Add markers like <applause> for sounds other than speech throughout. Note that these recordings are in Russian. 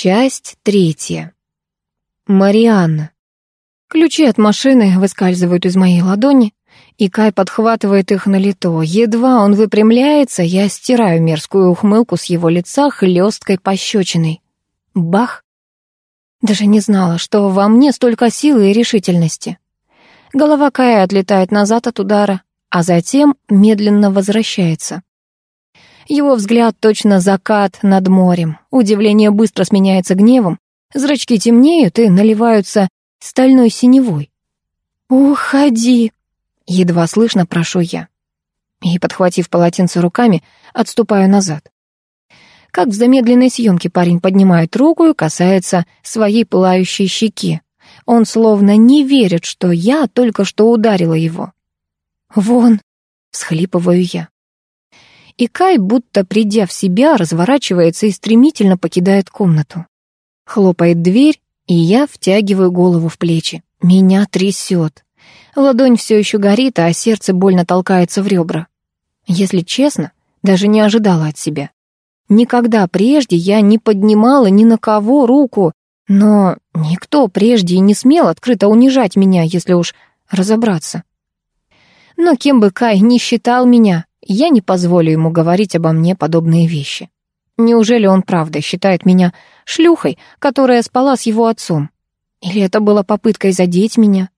Часть третья. Марианна. Ключи от машины выскальзывают из моей ладони, и Кай подхватывает их на лето. Едва он выпрямляется, я стираю мерзкую ухмылку с его лица хлесткой пощечиной. Бах! Даже не знала, что во мне столько силы и решительности. Голова Кая отлетает назад от удара, а затем медленно возвращается. Его взгляд точно закат над морем. Удивление быстро сменяется гневом. Зрачки темнеют и наливаются стальной синевой. «Уходи!» — едва слышно прошу я. И, подхватив полотенце руками, отступаю назад. Как в замедленной съемке парень поднимает руку и касается своей пылающей щеки. Он словно не верит, что я только что ударила его. «Вон!» — всхлипываю я. И Кай, будто придя в себя, разворачивается и стремительно покидает комнату. Хлопает дверь, и я втягиваю голову в плечи. Меня трясет. Ладонь все еще горит, а сердце больно толкается в ребра. Если честно, даже не ожидала от себя. Никогда прежде я не поднимала ни на кого руку, но никто прежде и не смел открыто унижать меня, если уж разобраться. Но кем бы Кай ни считал меня, я не позволю ему говорить обо мне подобные вещи. Неужели он правда считает меня шлюхой, которая спала с его отцом? Или это была попыткой задеть меня?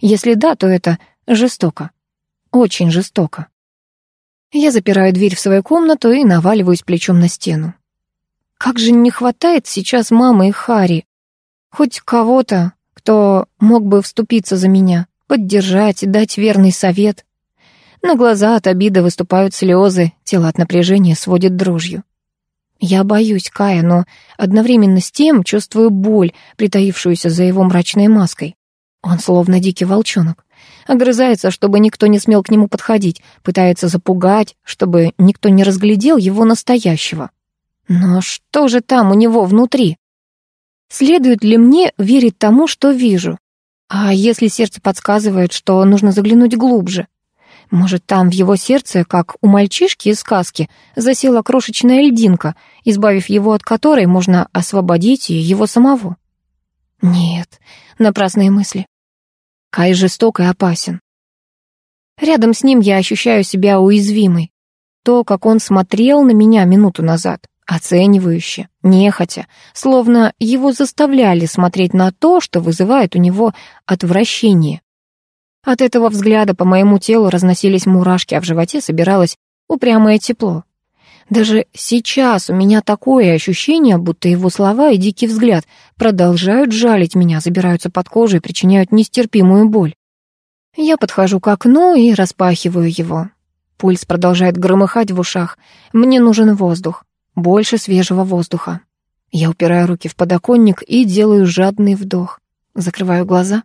Если да, то это жестоко. Очень жестоко. Я запираю дверь в свою комнату и наваливаюсь плечом на стену. Как же не хватает сейчас мамы и Хари. Хоть кого-то, кто мог бы вступиться за меня, поддержать, дать верный совет. На глаза от обиды выступают слезы, тело от напряжения сводит дрожью. Я боюсь Кая, но одновременно с тем чувствую боль, притаившуюся за его мрачной маской. Он словно дикий волчонок. Огрызается, чтобы никто не смел к нему подходить, пытается запугать, чтобы никто не разглядел его настоящего. Но что же там у него внутри? Следует ли мне верить тому, что вижу? А если сердце подсказывает, что нужно заглянуть глубже? Может, там в его сердце, как у мальчишки из сказки, засела крошечная льдинка, избавив его от которой можно освободить и его самого? Нет, напрасные мысли. Кай жесток и опасен. Рядом с ним я ощущаю себя уязвимой. То, как он смотрел на меня минуту назад, оценивающе, нехотя, словно его заставляли смотреть на то, что вызывает у него отвращение. От этого взгляда по моему телу разносились мурашки, а в животе собиралось упрямое тепло. Даже сейчас у меня такое ощущение, будто его слова и дикий взгляд продолжают жалить меня, забираются под кожу и причиняют нестерпимую боль. Я подхожу к окну и распахиваю его. Пульс продолжает громыхать в ушах. Мне нужен воздух, больше свежего воздуха. Я упираю руки в подоконник и делаю жадный вдох. Закрываю глаза.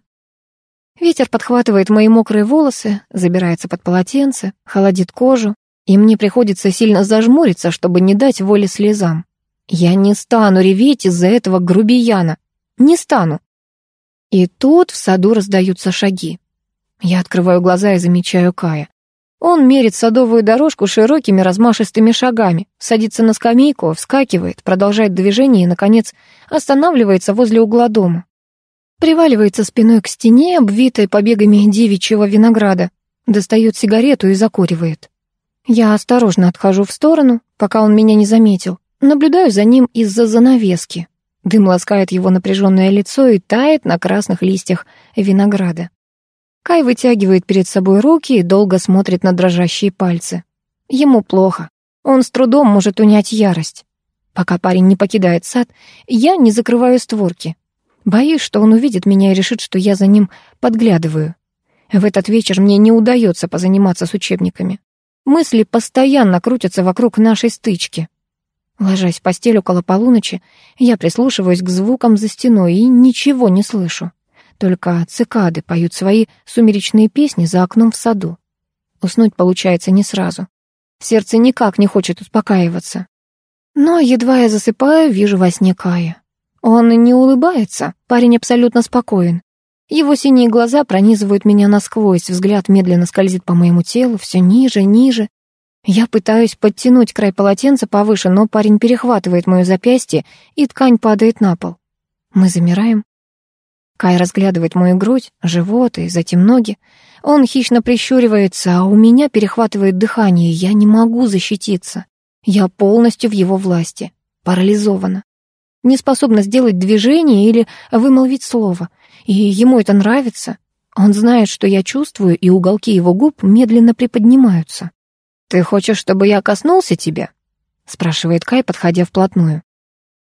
Ветер подхватывает мои мокрые волосы, забирается под полотенце, холодит кожу, и мне приходится сильно зажмуриться, чтобы не дать воли слезам. Я не стану реветь из-за этого грубияна. Не стану. И тут в саду раздаются шаги. Я открываю глаза и замечаю Кая. Он мерит садовую дорожку широкими размашистыми шагами, садится на скамейку, вскакивает, продолжает движение и, наконец, останавливается возле угла дома. Приваливается спиной к стене, обвитой побегами девичьего винограда, достает сигарету и закуривает. Я осторожно отхожу в сторону, пока он меня не заметил. Наблюдаю за ним из-за занавески. Дым ласкает его напряженное лицо и тает на красных листьях винограда. Кай вытягивает перед собой руки и долго смотрит на дрожащие пальцы. Ему плохо. Он с трудом может унять ярость. Пока парень не покидает сад, я не закрываю створки. Боюсь, что он увидит меня и решит, что я за ним подглядываю. В этот вечер мне не удается позаниматься с учебниками. Мысли постоянно крутятся вокруг нашей стычки. Ложась в постель около полуночи, я прислушиваюсь к звукам за стеной и ничего не слышу. Только цикады поют свои сумеречные песни за окном в саду. Уснуть получается не сразу. Сердце никак не хочет успокаиваться. Но едва я засыпаю, вижу во сне Кая. Он не улыбается, парень абсолютно спокоен. Его синие глаза пронизывают меня насквозь, взгляд медленно скользит по моему телу, все ниже, ниже. Я пытаюсь подтянуть край полотенца повыше, но парень перехватывает моё запястье, и ткань падает на пол. Мы замираем. Кай разглядывает мою грудь, живот и затем ноги. Он хищно прищуривается, а у меня перехватывает дыхание, я не могу защититься. Я полностью в его власти, парализована. Не способна сделать движение или вымолвить слово. И ему это нравится. Он знает, что я чувствую, и уголки его губ медленно приподнимаются. «Ты хочешь, чтобы я коснулся тебя?» — спрашивает Кай, подходя вплотную.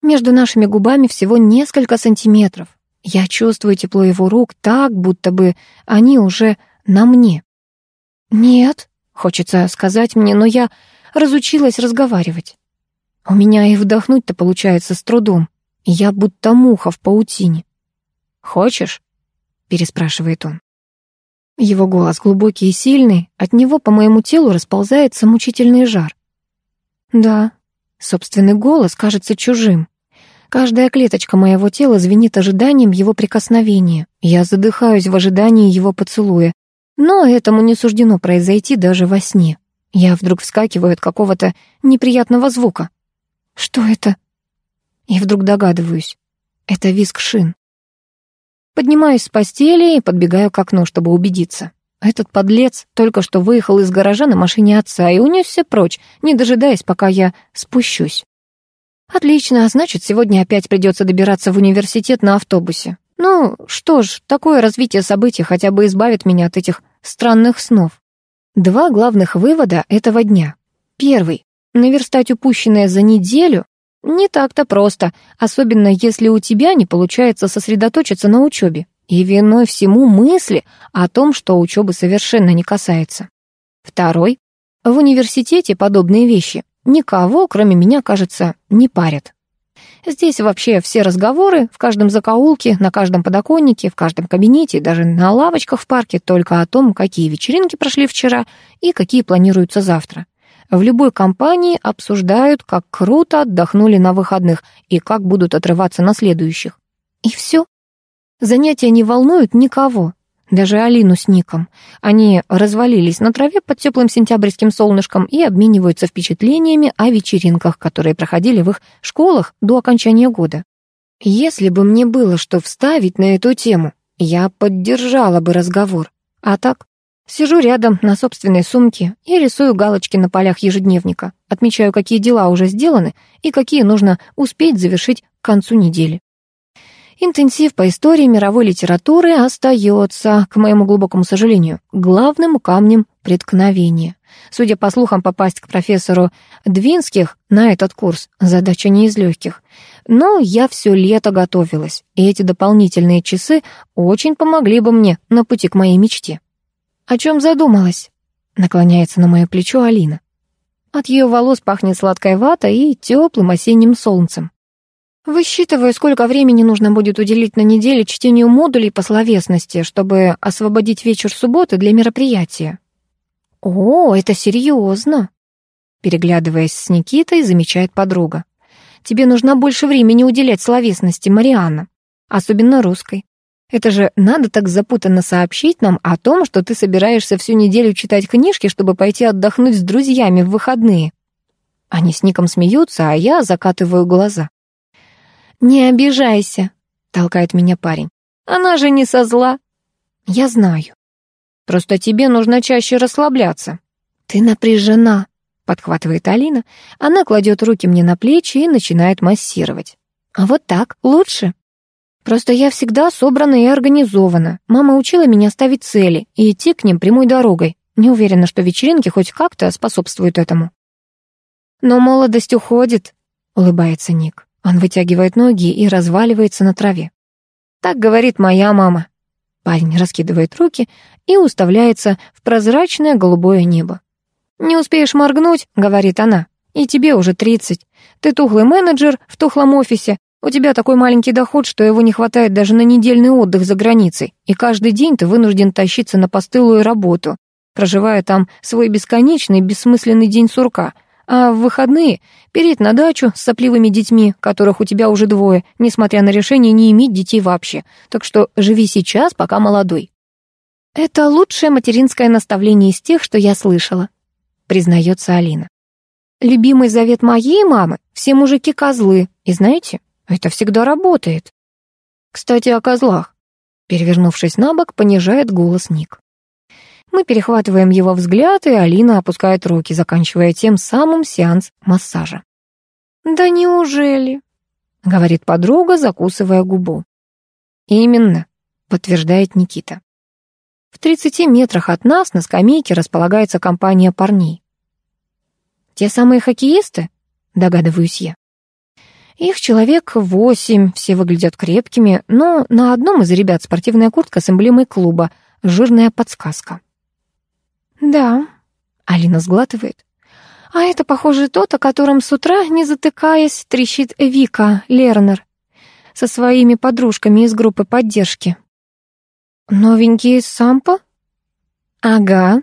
Между нашими губами всего несколько сантиметров. Я чувствую тепло его рук так, будто бы они уже на мне. «Нет», — хочется сказать мне, но я разучилась разговаривать. У меня и вдохнуть-то получается с трудом. Я будто муха в паутине. «Хочешь?» — переспрашивает он. Его голос глубокий и сильный, от него по моему телу расползается мучительный жар. Да, собственный голос кажется чужим. Каждая клеточка моего тела звенит ожиданием его прикосновения. Я задыхаюсь в ожидании его поцелуя. Но этому не суждено произойти даже во сне. Я вдруг вскакиваю от какого-то неприятного звука. Что это? И вдруг догадываюсь. Это визг шин. Поднимаюсь с постели и подбегаю к окну, чтобы убедиться. Этот подлец только что выехал из гаража на машине отца и унесся прочь, не дожидаясь, пока я спущусь. Отлично, значит, сегодня опять придется добираться в университет на автобусе. Ну, что ж, такое развитие событий хотя бы избавит меня от этих странных снов. Два главных вывода этого дня. Первый. Наверстать упущенное за неделю не так-то просто, особенно если у тебя не получается сосредоточиться на учебе. И виной всему мысли о том, что учебы совершенно не касается. Второй. В университете подобные вещи никого, кроме меня, кажется, не парят. Здесь вообще все разговоры, в каждом закоулке, на каждом подоконнике, в каждом кабинете, даже на лавочках в парке только о том, какие вечеринки прошли вчера и какие планируются завтра. В любой компании обсуждают, как круто отдохнули на выходных и как будут отрываться на следующих. И все. Занятия не волнуют никого, даже Алину с Ником. Они развалились на траве под теплым сентябрьским солнышком и обмениваются впечатлениями о вечеринках, которые проходили в их школах до окончания года. Если бы мне было что вставить на эту тему, я поддержала бы разговор. А так, Сижу рядом на собственной сумке и рисую галочки на полях ежедневника, отмечаю, какие дела уже сделаны и какие нужно успеть завершить к концу недели. Интенсив по истории мировой литературы остается, к моему глубокому сожалению, главным камнем преткновения. Судя по слухам, попасть к профессору Двинских на этот курс задача не из легких. Но я все лето готовилась, и эти дополнительные часы очень помогли бы мне на пути к моей мечте. «О чем задумалась?» — наклоняется на мое плечо Алина. От ее волос пахнет сладкой ватой и теплым осенним солнцем. Высчитываю, сколько времени нужно будет уделить на неделе чтению модулей по словесности, чтобы освободить вечер субботы для мероприятия. «О, это серьезно!» Переглядываясь с Никитой, замечает подруга. «Тебе нужно больше времени уделять словесности, Марианна, особенно русской. Это же надо так запутанно сообщить нам о том, что ты собираешься всю неделю читать книжки, чтобы пойти отдохнуть с друзьями в выходные. Они с Ником смеются, а я закатываю глаза. «Не обижайся», — толкает меня парень. «Она же не со зла». «Я знаю. Просто тебе нужно чаще расслабляться». «Ты напряжена», — подхватывает Алина. Она кладет руки мне на плечи и начинает массировать. «А вот так лучше?» Просто я всегда собрана и организована. Мама учила меня ставить цели и идти к ним прямой дорогой. Не уверена, что вечеринки хоть как-то способствуют этому. Но молодость уходит, улыбается Ник. Он вытягивает ноги и разваливается на траве. Так говорит моя мама. Парень раскидывает руки и уставляется в прозрачное голубое небо. «Не успеешь моргнуть», — говорит она, — «и тебе уже тридцать. Ты тухлый менеджер в тухлом офисе, у тебя такой маленький доход, что его не хватает даже на недельный отдых за границей, и каждый день ты вынужден тащиться на постылую работу, проживая там свой бесконечный, бессмысленный день сурка, а в выходные переть на дачу с сопливыми детьми, которых у тебя уже двое, несмотря на решение не иметь детей вообще. Так что живи сейчас, пока молодой. Это лучшее материнское наставление из тех, что я слышала. признается Алина. Любимый завет моей мамы — все мужики козлы. И знаете, это всегда работает. Кстати, о козлах. Перевернувшись на бок, понижает голос Ник. Мы перехватываем его взгляд, и Алина опускает руки, заканчивая тем самым сеанс массажа. «Да неужели?» — говорит подруга, закусывая губу. «Именно», — подтверждает Никита. В 30 метрах от нас на скамейке располагается компания парней. «Те самые хоккеисты?» — догадываюсь я. Их человек восемь, все выглядят крепкими, но на одном из ребят спортивная куртка с эмблемой клуба, жирная подсказка. «Да», — Алина сглатывает. «А это, похоже, тот, о котором с утра, не затыкаясь, трещит Вика Лернер со своими подружками из группы поддержки». «Новенький Сампа?» «Ага».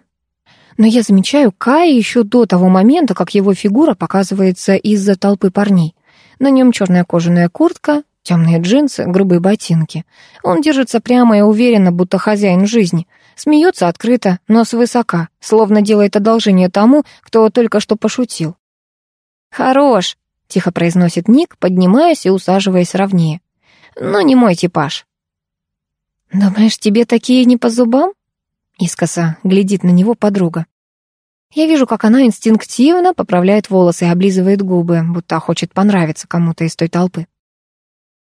Но я замечаю Кая еще до того момента, как его фигура показывается из-за толпы парней. На нем черная кожаная куртка, темные джинсы, грубые ботинки. Он держится прямо и уверенно, будто хозяин жизни. Смеется открыто, но свысока, словно делает одолжение тому, кто только что пошутил. «Хорош», — тихо произносит Ник, поднимаясь и усаживаясь ровнее. «Но не мой типаж». «Думаешь, тебе такие не по зубам?» Искоса глядит на него подруга. Я вижу, как она инстинктивно поправляет волосы и облизывает губы, будто хочет понравиться кому-то из той толпы.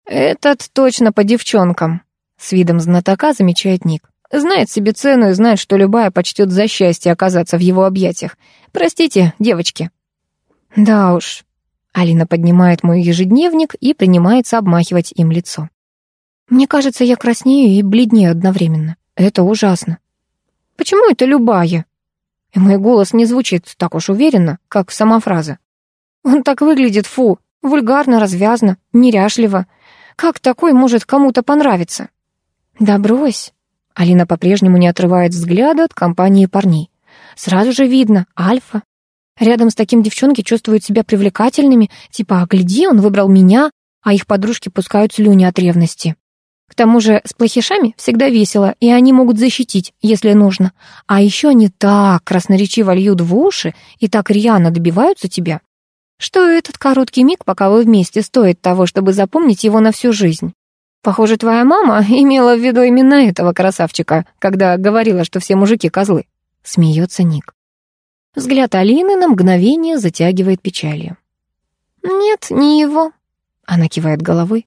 «Этот точно по девчонкам», — с видом знатока замечает Ник. «Знает себе цену и знает, что любая почтет за счастье оказаться в его объятиях. Простите, девочки». «Да уж». Алина поднимает мой ежедневник и принимается обмахивать им лицо. «Мне кажется, я краснею и бледнею одновременно. Это ужасно». «Почему это любая?» И мой голос не звучит так уж уверенно, как сама фраза. Он так выглядит, фу, вульгарно, развязно, неряшливо. Как такой может кому-то понравиться? Да брось. Алина по-прежнему не отрывает взгляда от компании парней. Сразу же видно, альфа. Рядом с таким девчонки чувствуют себя привлекательными, типа, а гляди, он выбрал меня, а их подружки пускают слюни от ревности. Тому же с плохишами всегда весело, и они могут защитить, если нужно. А еще они так красноречиво льют в уши и так рьяно добиваются тебя, что этот короткий миг, пока вы вместе, стоит того, чтобы запомнить его на всю жизнь. Похоже, твоя мама имела в виду именно этого красавчика, когда говорила, что все мужики козлы. Смеется Ник. Взгляд Алины на мгновение затягивает печалью. «Нет, не его», — она кивает головой.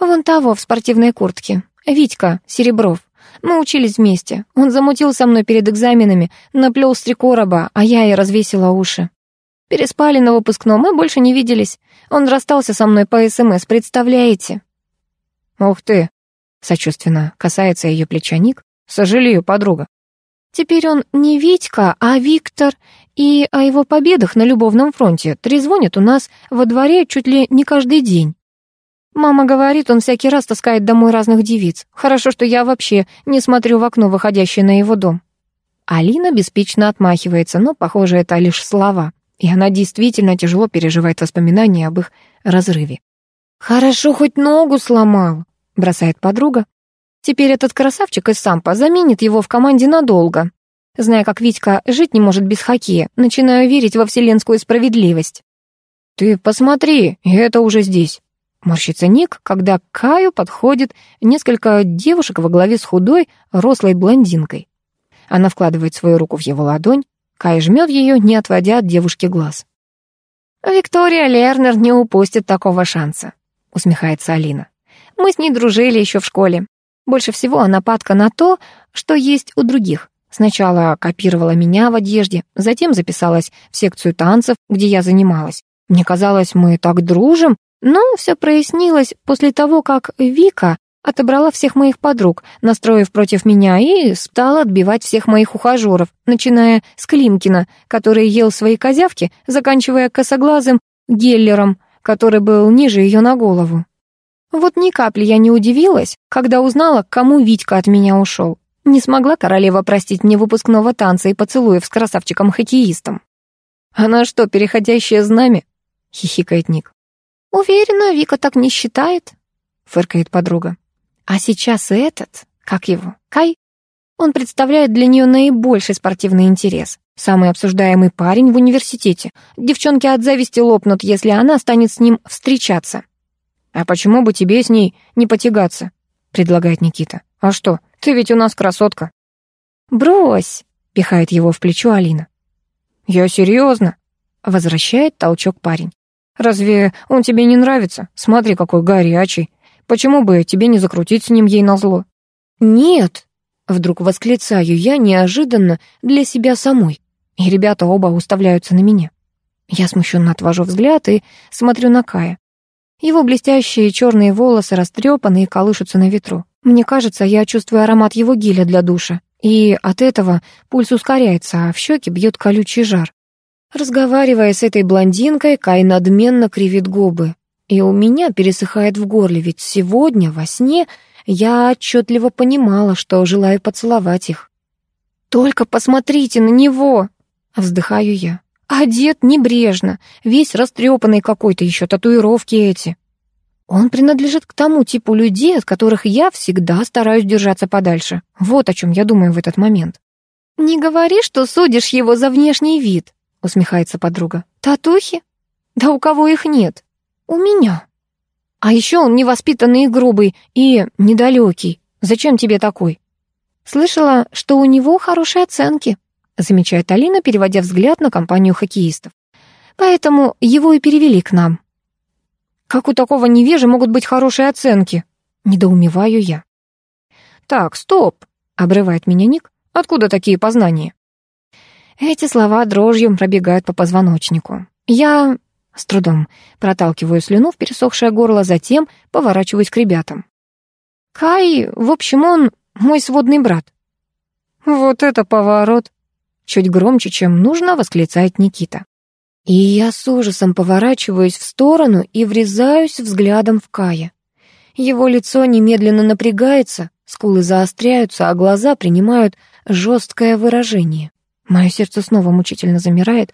Вон того, в спортивной куртке. Витька, Серебров. Мы учились вместе. Он замутил со мной перед экзаменами, наплел с три короба, а я и развесила уши. Переспали на выпускном, мы больше не виделись. Он расстался со мной по СМС, представляете? Ух ты, сочувственно касается ее плеча Ник. Сожалею, подруга. Теперь он не Витька, а Виктор, и о его победах на любовном фронте трезвонят у нас во дворе чуть ли не каждый день. Мама говорит, он всякий раз таскает домой разных девиц. Хорошо, что я вообще не смотрю в окно, выходящее на его дом. Алина беспечно отмахивается, но, похоже, это лишь слова. И она действительно тяжело переживает воспоминания об их разрыве. «Хорошо, хоть ногу сломал», — бросает подруга. «Теперь этот красавчик из Сампа заменит его в команде надолго. Зная, как Витька жить не может без хоккея, начинаю верить во вселенскую справедливость». «Ты посмотри, это уже здесь», Морщится Ник, когда к Каю подходит несколько девушек во главе с худой, рослой блондинкой. Она вкладывает свою руку в его ладонь, Кай жмет ее, не отводя от девушки глаз. «Виктория Лернер не упустит такого шанса», — усмехается Алина. «Мы с ней дружили еще в школе. Больше всего она падка на то, что есть у других. Сначала копировала меня в одежде, затем записалась в секцию танцев, где я занималась. Мне казалось, мы так дружим, но все прояснилось после того, как Вика отобрала всех моих подруг, настроив против меня, и стала отбивать всех моих ухажеров, начиная с Климкина, который ел свои козявки, заканчивая косоглазым Геллером, который был ниже ее на голову. Вот ни капли я не удивилась, когда узнала, к кому Витька от меня ушел. Не смогла королева простить мне выпускного танца и поцелуев с красавчиком-хоккеистом. «Она что, переходящее знамя?» — хихикает Ник. «Уверена, Вика так не считает», — фыркает подруга. «А сейчас этот, как его, Кай, Он представляет для нее наибольший спортивный интерес. Самый обсуждаемый парень в университете. Девчонки от зависти лопнут, если она станет с ним встречаться. «А почему бы тебе с ней не потягаться?» — предлагает Никита. «А что, ты ведь у нас красотка». «Брось!» — пихает его в плечо Алина. «Я серьезно», — возвращает толчок парень. «Разве он тебе не нравится? Смотри, какой горячий. Почему бы тебе не закрутить с ним ей назло?» «Нет!» — вдруг восклицаю я неожиданно для себя самой. И ребята оба уставляются на меня. Я смущенно отвожу взгляд и смотрю на Кая. Его блестящие черные волосы растрепаны и колышутся на ветру. Мне кажется, я чувствую аромат его геля для душа, и от этого пульс ускоряется, а в щеки бьет колючий жар. Разговаривая с этой блондинкой, Кай надменно кривит губы. И у меня пересыхает в горле, ведь сегодня во сне я отчетливо понимала, что желаю поцеловать их. «Только посмотрите на него!» — вздыхаю я. Одет небрежно, весь растрепанный какой-то, еще татуировки эти. Он принадлежит к тому типу людей, от которых я всегда стараюсь держаться подальше. Вот о чем я думаю в этот момент. «Не говори, что судишь его за внешний вид», — усмехается подруга. «Татухи? Да у кого их нет? У меня. А еще он невоспитанный и грубый, и недалекий. Зачем тебе такой?» Слышала, что у него хорошие оценки замечает Алина, переводя взгляд на компанию хоккеистов. Поэтому его и перевели к нам. Как у такого невежи могут быть хорошие оценки? Недоумеваю я. Так, стоп, обрывает меня Ник. Откуда такие познания? Эти слова дрожью пробегают по позвоночнику. Я с трудом проталкиваю слюну в пересохшее горло, затем поворачиваюсь к ребятам. Кай, в общем, он мой сводный брат. Вот это поворот. Чуть громче, чем нужно, восклицает Никита. И я с ужасом поворачиваюсь в сторону и врезаюсь взглядом в Кая. Его лицо немедленно напрягается, скулы заостряются, а глаза принимают жесткое выражение. Мое сердце снова мучительно замирает,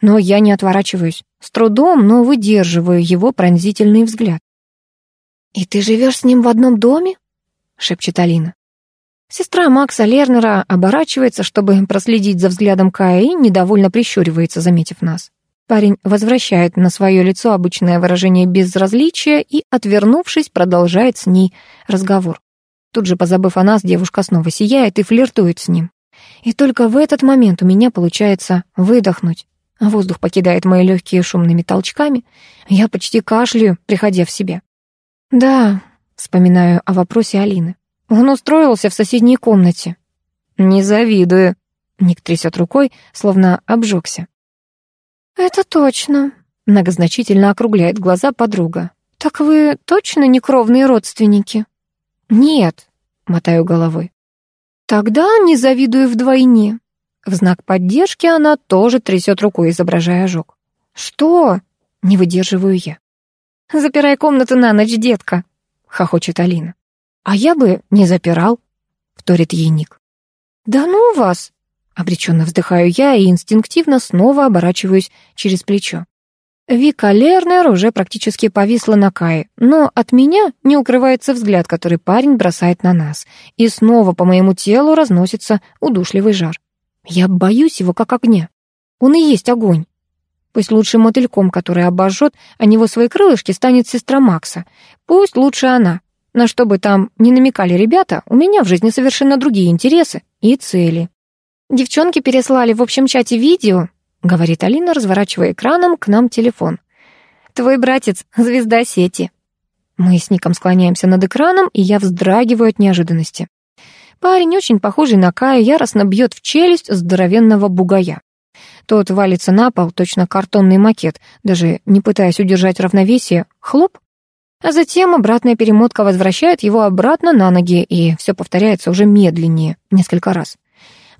но я не отворачиваюсь. С трудом, но выдерживаю его пронзительный взгляд. «И ты живешь с ним в одном доме?» — шепчет Алина. Сестра Макса Лернера оборачивается, чтобы проследить за взглядом Кая и недовольно прищуривается, заметив нас. Парень возвращает на свое лицо обычное выражение безразличия и, отвернувшись, продолжает с ней разговор. Тут же, позабыв о нас, девушка снова сияет и флиртует с ним. И только в этот момент у меня получается выдохнуть. Воздух покидает мои легкие шумными толчками. Я почти кашляю, приходя в себя. «Да», — вспоминаю о вопросе Алины. Он устроился в соседней комнате. Не завидую. Ник трясет рукой, словно обжегся. Это точно. Многозначительно округляет глаза подруга. Так вы точно не кровные родственники? Нет, мотаю головой. Тогда не завидую вдвойне. В знак поддержки она тоже трясет рукой, изображая ожог. Что? Не выдерживаю я. Запирай комнату на ночь, детка, хохочет Алина. «А я бы не запирал», — вторит ей Ник. «Да ну вас!» — обреченно вздыхаю я и инстинктивно снова оборачиваюсь через плечо. Вика Лернер уже практически повисла на Кае, но от меня не укрывается взгляд, который парень бросает на нас, и снова по моему телу разносится удушливый жар. Я боюсь его как огня. Он и есть огонь. Пусть лучше мотыльком, который обожжет, а него свои крылышки станет сестра Макса. Пусть лучше она, на что бы там ни намекали ребята, у меня в жизни совершенно другие интересы и цели. «Девчонки переслали в общем чате видео», — говорит Алина, разворачивая экраном к нам телефон. «Твой братец — звезда сети». Мы с Ником склоняемся над экраном, и я вздрагиваю от неожиданности. Парень, очень похожий на Кая, яростно бьет в челюсть здоровенного бугая. Тот валится на пол, точно картонный макет, даже не пытаясь удержать равновесие, хлоп, а затем обратная перемотка возвращает его обратно на ноги, и все повторяется уже медленнее, несколько раз.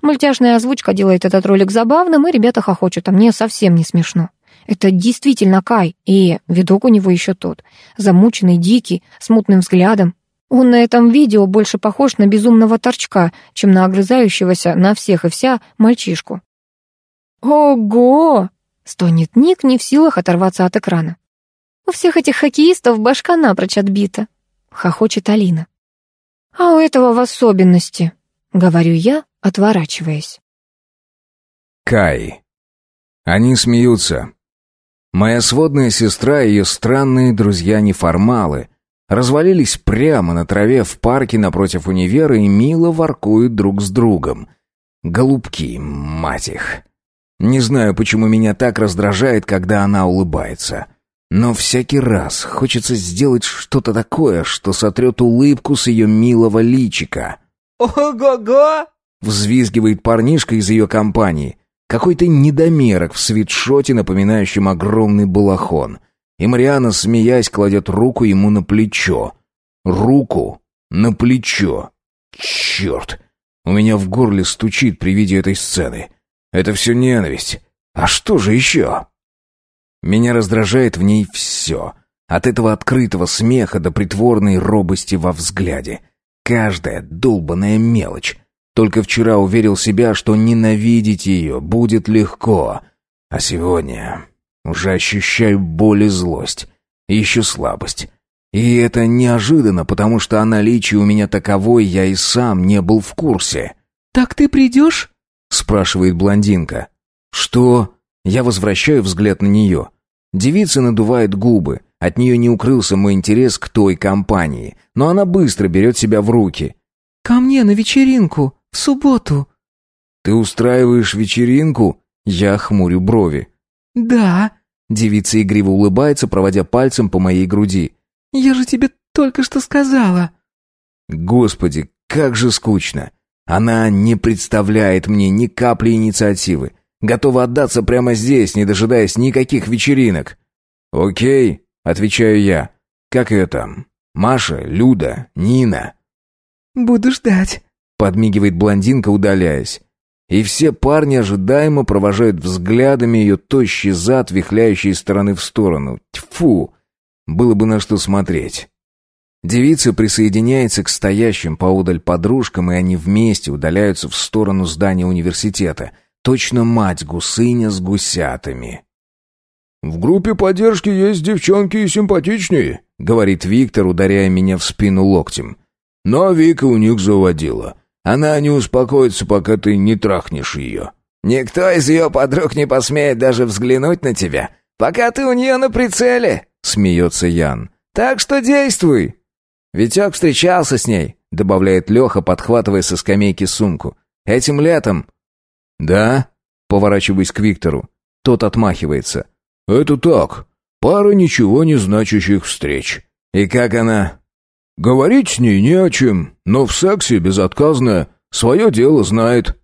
Мультяшная озвучка делает этот ролик забавным, и ребята хохочут, а мне совсем не смешно. Это действительно Кай, и видок у него еще тот. Замученный, дикий, с мутным взглядом. Он на этом видео больше похож на безумного торчка, чем на огрызающегося на всех и вся мальчишку. «Ого!» — стонет Ник, не в силах оторваться от экрана. У всех этих хоккеистов башка напрочь отбита», — хохочет Алина. «А у этого в особенности», — говорю я, отворачиваясь. Кай. Они смеются. Моя сводная сестра и ее странные друзья-неформалы развалились прямо на траве в парке напротив универа и мило воркуют друг с другом. Голубки, мать их. Не знаю, почему меня так раздражает, когда она улыбается. Но всякий раз хочется сделать что-то такое, что сотрет улыбку с ее милого личика. «Ого-го!» — взвизгивает парнишка из ее компании. Какой-то недомерок в свитшоте, напоминающем огромный балахон. И Мариана, смеясь, кладет руку ему на плечо. Руку на плечо. Черт! У меня в горле стучит при виде этой сцены. Это все ненависть. А что же еще? Меня раздражает в ней все. От этого открытого смеха до притворной робости во взгляде. Каждая долбанная мелочь. Только вчера уверил себя, что ненавидеть ее будет легко. А сегодня уже ощущаю боль и злость. И еще слабость. И это неожиданно, потому что о наличии у меня таковой я и сам не был в курсе. «Так ты придешь?» — спрашивает блондинка. «Что?» Я возвращаю взгляд на нее. Девица надувает губы. От нее не укрылся мой интерес к той компании. Но она быстро берет себя в руки. «Ко мне на вечеринку. В субботу». «Ты устраиваешь вечеринку?» Я хмурю брови. «Да». Девица игриво улыбается, проводя пальцем по моей груди. «Я же тебе только что сказала». Господи, как же скучно. Она не представляет мне ни капли инициативы. Готова отдаться прямо здесь, не дожидаясь никаких вечеринок. «Окей», — отвечаю я. «Как ее там? Маша, Люда, Нина?» «Буду ждать», — подмигивает блондинка, удаляясь. И все парни ожидаемо провожают взглядами ее тощий зад, вихляющий из стороны в сторону. Тьфу! Было бы на что смотреть. Девица присоединяется к стоящим поодаль подружкам, и они вместе удаляются в сторону здания университета. Точно мать гусыня с гусятами. «В группе поддержки есть девчонки и симпатичнее», — говорит Виктор, ударяя меня в спину локтем. «Но Вика у них заводила. Она не успокоится, пока ты не трахнешь ее». «Никто из ее подруг не посмеет даже взглянуть на тебя, пока ты у нее на прицеле», — смеется Ян. «Так что действуй». «Витек встречался с ней», — добавляет Леха, подхватывая со скамейки сумку. «Этим летом». «Да?» — поворачиваясь к Виктору. Тот отмахивается. «Это так. Пара ничего не значащих встреч». «И как она?» «Говорить с ней не о чем, но в сексе безотказная. Свое дело знает».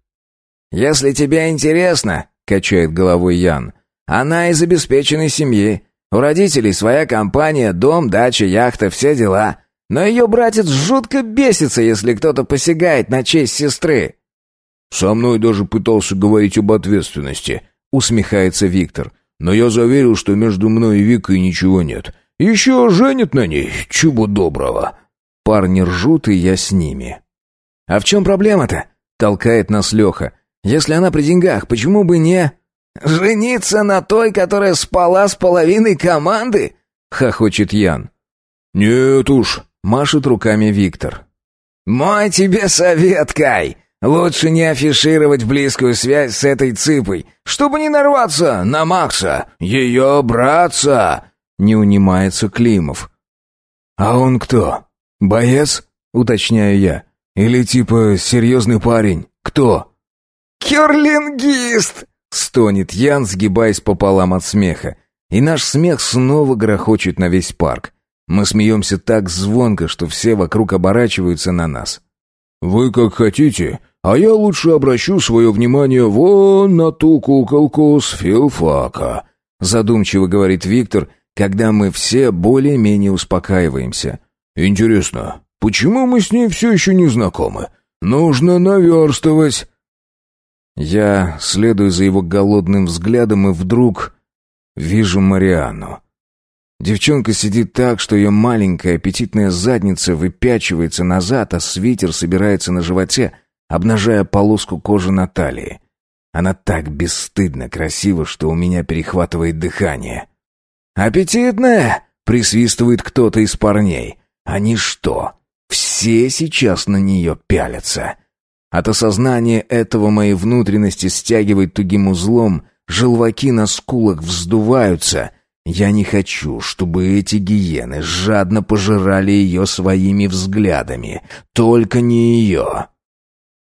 «Если тебе интересно», — качает головой Ян, — «она из обеспеченной семьи. У родителей своя компания, дом, дача, яхта, все дела. Но ее братец жутко бесится, если кто-то посягает на честь сестры». «Со мной даже пытался говорить об ответственности», — усмехается Виктор. «Но я заверил, что между мной и Викой ничего нет. Еще женят на ней, чего доброго». Парни ржут, и я с ними. «А в чем проблема-то?» — толкает нас Леха. «Если она при деньгах, почему бы не...» «Жениться на той, которая спала с половиной команды?» — хохочет Ян. «Нет уж», Машет руками Виктор. «Мой тебе совет, Кай. Лучше не афишировать близкую связь с этой цыпой, чтобы не нарваться на Макса, ее братца!» Не унимается Климов. «А он кто? Боец?» — уточняю я. «Или типа серьезный парень? Кто?» «Керлингист!» — стонет Ян, сгибаясь пополам от смеха. И наш смех снова грохочет на весь парк. Мы смеемся так звонко, что все вокруг оборачиваются на нас. «Вы как хотите, а я лучше обращу свое внимание вон на ту куколку с филфака», задумчиво говорит Виктор, когда мы все более-менее успокаиваемся. «Интересно, почему мы с ней все еще не знакомы? Нужно наверстывать». Я следую за его голодным взглядом и вдруг вижу Марианну. Девчонка сидит так, что ее маленькая аппетитная задница выпячивается назад, а свитер собирается на животе, обнажая полоску кожи на талии. Она так бесстыдно красива, что у меня перехватывает дыхание. «Аппетитная!» — присвистывает кто-то из парней. «Они что, все сейчас на нее пялятся?» От осознания этого мои внутренности стягивает тугим узлом, желваки на скулах вздуваются. Я не хочу, чтобы эти гиены жадно пожирали ее своими взглядами. Только не ее.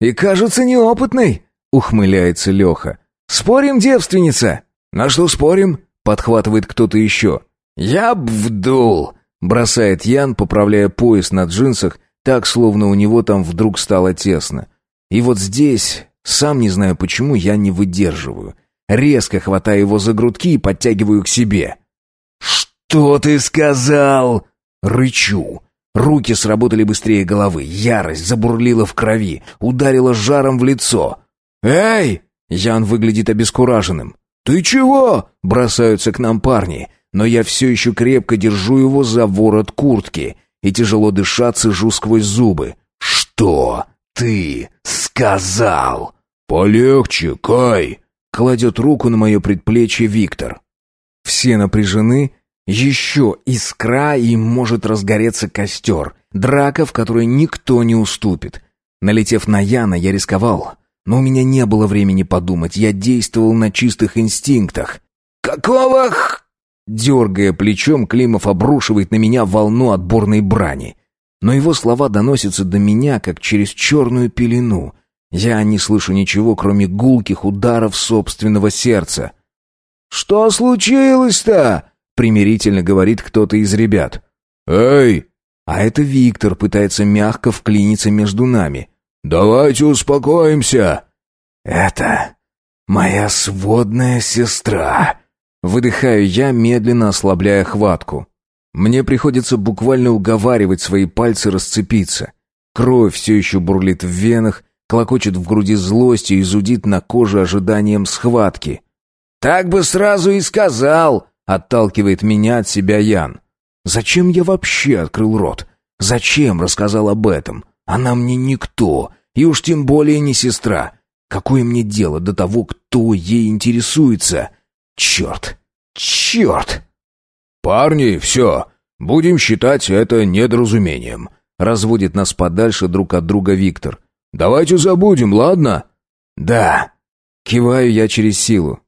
«И кажется неопытной», — ухмыляется Леха. «Спорим, девственница?» «На что спорим?» — подхватывает кто-то еще. «Я б вдул», — бросает Ян, поправляя пояс на джинсах, так, словно у него там вдруг стало тесно. И вот здесь, сам не знаю почему, я не выдерживаю. Резко хватаю его за грудки и подтягиваю к себе. «Что ты сказал?» Рычу. Руки сработали быстрее головы, ярость забурлила в крови, ударила жаром в лицо. «Эй!» Ян выглядит обескураженным. «Ты чего?» — бросаются к нам парни, но я все еще крепко держу его за ворот куртки и, тяжело дыша, цежу сквозь зубы. «Что ты сказал?» «Полегче, Кай!» — кладет руку на мое предплечье Виктор. Все напряжены, еще искра, и может разгореться костер. Драка, в которой никто не уступит. Налетев на Яна, я рисковал. Но у меня не было времени подумать. Я действовал на чистых инстинктах. «Какого х...» Дергая плечом, Климов обрушивает на меня волну отборной брани. Но его слова доносятся до меня, как через черную пелену. Я не слышу ничего, кроме гулких ударов собственного сердца. «Что случилось-то?» — примирительно говорит кто-то из ребят. «Эй!» А это Виктор пытается мягко вклиниться между нами. «Давайте успокоимся!» «Это моя сводная сестра!» Выдыхаю я, медленно ослабляя хватку. Мне приходится буквально уговаривать свои пальцы расцепиться. Кровь все еще бурлит в венах, клокочет в груди злости и зудит на коже ожиданием схватки. «Так бы сразу и сказал!» — отталкивает меня от себя Ян. «Зачем я вообще открыл рот? Зачем рассказал об этом? Она мне никто, и уж тем более не сестра. Какое мне дело до того, кто ей интересуется? Черт! Черт!» «Парни, все, будем считать это недоразумением», — разводит нас подальше друг от друга Виктор. «Давайте забудем, ладно?» «Да». Киваю я через силу.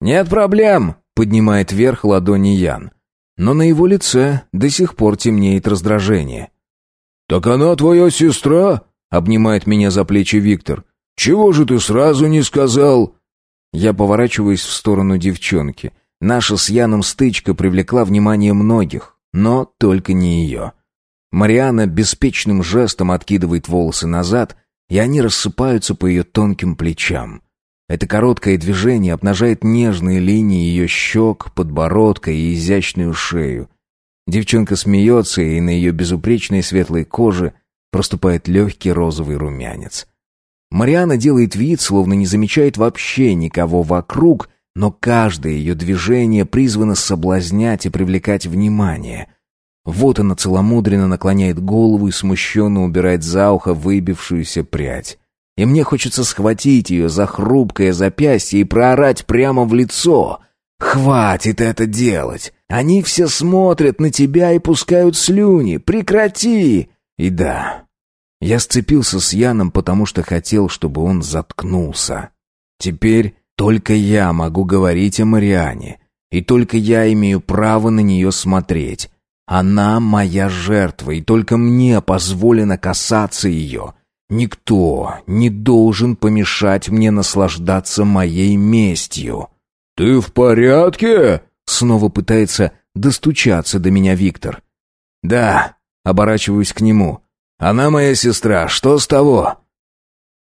«Нет проблем», — поднимает вверх ладони Ян. Но на его лице до сих пор темнеет раздражение. «Так она твоя сестра?» — обнимает меня за плечи Виктор. «Чего же ты сразу не сказал?» Я поворачиваюсь в сторону девчонки. Наша с Яном стычка привлекла внимание многих, но только не ее. Мариана беспечным жестом откидывает волосы назад, и они рассыпаются по ее тонким плечам. Это короткое движение обнажает нежные линии ее щек, подбородка и изящную шею. Девчонка смеется, и на ее безупречной светлой коже проступает легкий розовый румянец. Мариана делает вид, словно не замечает вообще никого вокруг, но каждое ее движение призвано соблазнять и привлекать внимание. Вот она целомудренно наклоняет голову и смущенно убирает за ухо выбившуюся прядь. И мне хочется схватить ее за хрупкое запястье и проорать прямо в лицо. «Хватит это делать! Они все смотрят на тебя и пускают слюни! Прекрати!» И да, я сцепился с Яном, потому что хотел, чтобы он заткнулся. Теперь только я могу говорить о Мариане, и только я имею право на нее смотреть. Она моя жертва, и только мне позволено касаться ее. Никто не должен помешать мне наслаждаться моей местью. «Ты в порядке?» Снова пытается достучаться до меня Виктор. «Да», — оборачиваюсь к нему. «Она моя сестра, что с того?»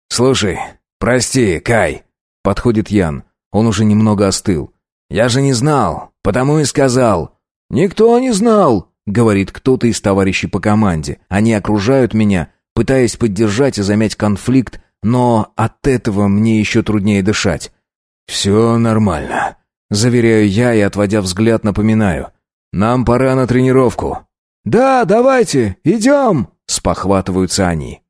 «Слушай, прости, Кай», — подходит Ян. Он уже немного остыл. «Я же не знал, потому и сказал». «Никто не знал», — говорит кто-то из товарищей по команде. Они окружают меня, пытаясь поддержать и замять конфликт, но от этого мне еще труднее дышать. «Все нормально», — заверяю я и, отводя взгляд, напоминаю. «Нам пора на тренировку». «Да, давайте, идем!» — спохватываются они.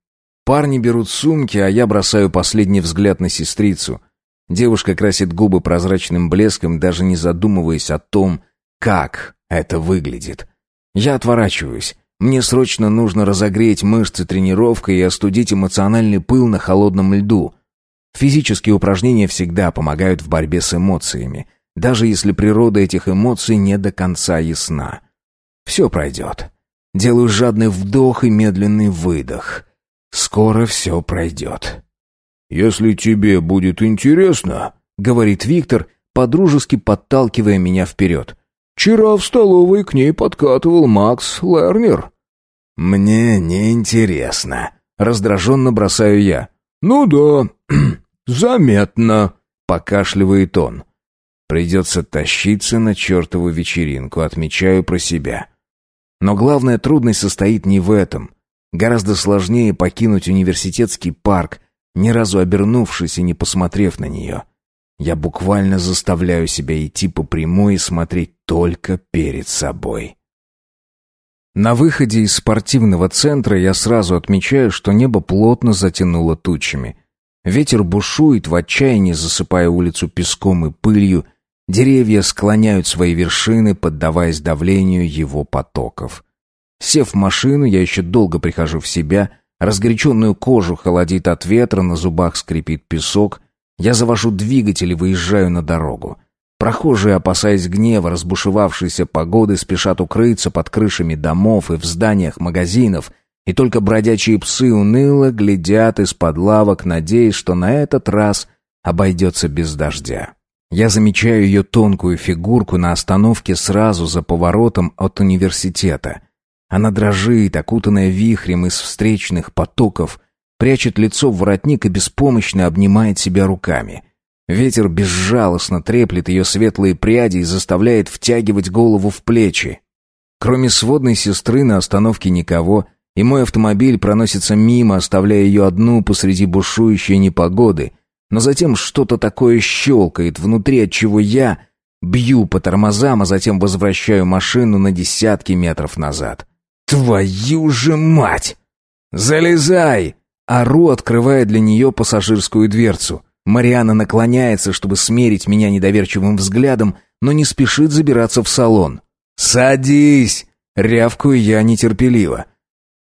Парни берут сумки, а я бросаю последний взгляд на сестрицу. Девушка красит губы прозрачным блеском, даже не задумываясь о том, как это выглядит. Я отворачиваюсь. Мне срочно нужно разогреть мышцы тренировкой и остудить эмоциональный пыл на холодном льду. Физические упражнения всегда помогают в борьбе с эмоциями, даже если природа этих эмоций не до конца ясна. Все пройдет. Делаю жадный вдох и медленный выдох. Скоро все пройдет. «Если тебе будет интересно», — говорит Виктор, подружески подталкивая меня вперед. «Вчера в столовой к ней подкатывал Макс Лернер». «Мне не интересно. раздраженно бросаю я. «Ну да, <clears throat> заметно», — покашливает он. «Придется тащиться на чертову вечеринку, отмечаю про себя». Но главная трудность состоит не в этом. Гораздо сложнее покинуть университетский парк, ни разу обернувшись и не посмотрев на нее. Я буквально заставляю себя идти по прямой и смотреть только перед собой. На выходе из спортивного центра я сразу отмечаю, что небо плотно затянуло тучами. Ветер бушует в отчаянии, засыпая улицу песком и пылью, деревья склоняют свои вершины, поддаваясь давлению его потоков. Сев в машину, я еще долго прихожу в себя, разгоряченную кожу холодит от ветра, на зубах скрипит песок, я завожу двигатель и выезжаю на дорогу. Прохожие, опасаясь гнева разбушевавшейся погоды, спешат укрыться под крышами домов и в зданиях магазинов, и только бродячие псы уныло глядят из-под лавок, надеясь, что на этот раз обойдется без дождя. Я замечаю ее тонкую фигурку на остановке сразу за поворотом от университета. Она дрожит, окутанная вихрем из встречных потоков, прячет лицо в воротник и беспомощно обнимает себя руками. Ветер безжалостно треплет ее светлые пряди и заставляет втягивать голову в плечи. Кроме сводной сестры на остановке никого, и мой автомобиль проносится мимо, оставляя ее одну посреди бушующей непогоды. Но затем что-то такое щелкает внутри, от чего я бью по тормозам, а затем возвращаю машину на десятки метров назад. «Твою же мать!» «Залезай!» Ору, открывая для нее пассажирскую дверцу. Мариана наклоняется, чтобы смерить меня недоверчивым взглядом, но не спешит забираться в салон. «Садись!» — рявкую я нетерпеливо.